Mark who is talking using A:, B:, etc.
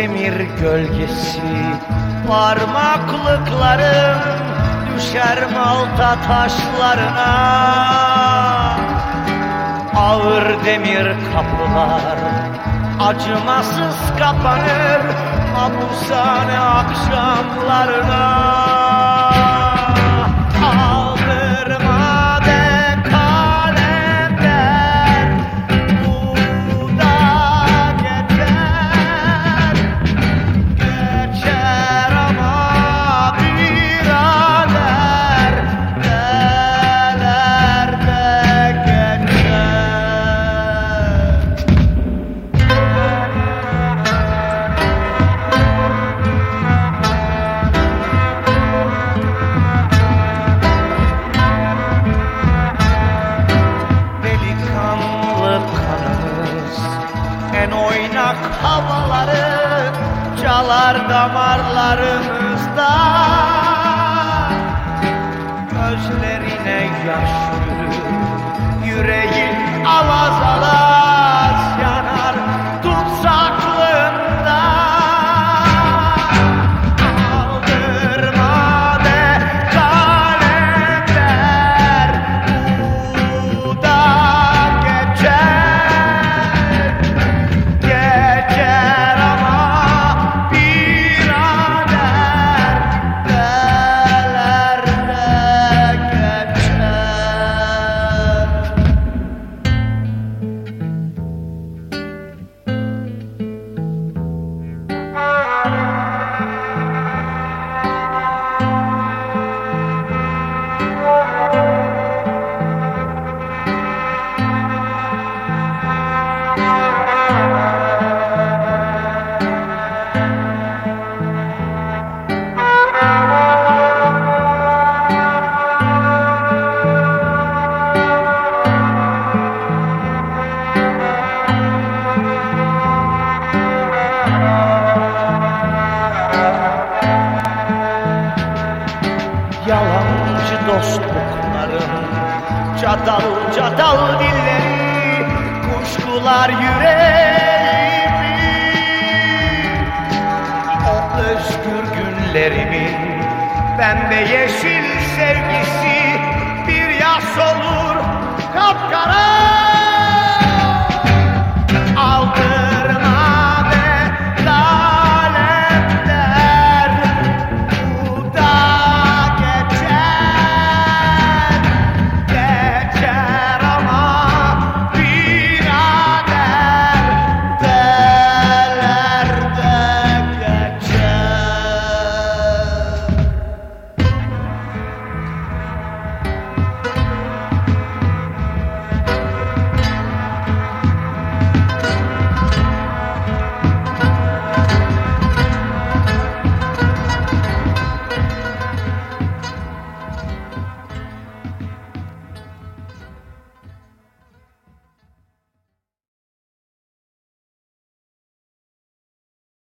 A: demir gölgesi. Parmaklıklarım düşer malta taşlarına. Ağır demir kapılar acımasız kapanır Mahpushane akşamlarına En oynak havaları Çalar damarlarımızda. Gözlerine yaş yürür Yüreğin avaz dostlukların Cadal cadal dilleri Kuşkular yüreğimi. O özgür günlerimin Pembe yeşil sevgisi Bir yas olur kapkara